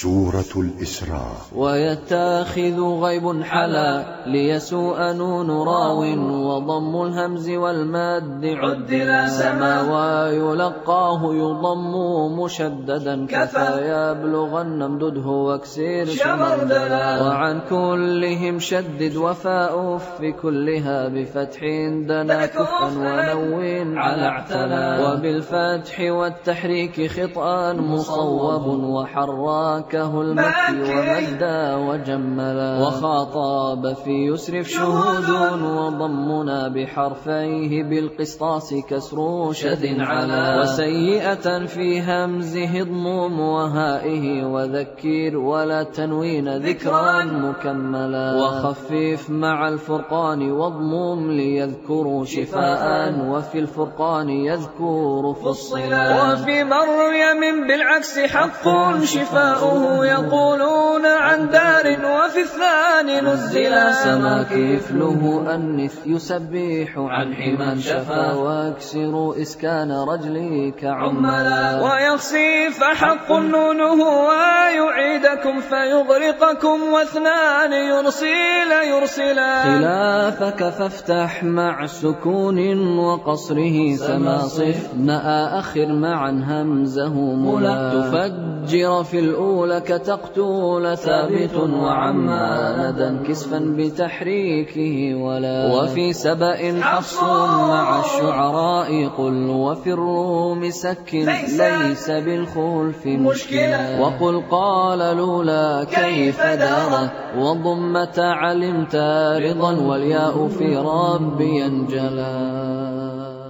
سورة الإسراء. ويتاخذ غيب حلا ليسوء نون راو وضم الهمز والماد عدلا سما ويلقاه يضم مشددا كفى يبلغن امدده واكسر شمردلا وعن كلهم شدد وفاء في كلها بفتح دنا كفا ونون على اعتلا. وبالفتح والتحريك خطأ مصوب وحرا تركه المكي ومدا وجملا وخاطاب في يسرف شهود وضمنا بحرفيه بالقسطاس كسر شد على. وسيئة في همزه اضموم وهائه وذكر ولا تنوين ذكرا مكملا. وخفف مع الفرقان واضموم ليذكروا شفاء وفي الفرقان يذكر فصلا. وفي مريم بالعكس حق شفاء. يقولون عن دار وفي الثاني نزلا سما كفله أنث يسبح عن حما شفا وأكسر إسكان رجلك عملا. ويخصي فحق نونه ويعيدكم فيغرقكم واثنان يرسل يرسلا. خلافك فافتح مع سكون وقصره سما صف نأى أخر معا همزه ملا. تفجر في الأولى لك تقتول ثابت وعما ندى كسفا بتحريكه ولا. وفي سبأ حفص مع الشعراء قل وفي الروم سكن ليس بالخلف مشكلا وقل قال لولا كيف دارت وضمت علمت رضا والياء في ربي انجلا.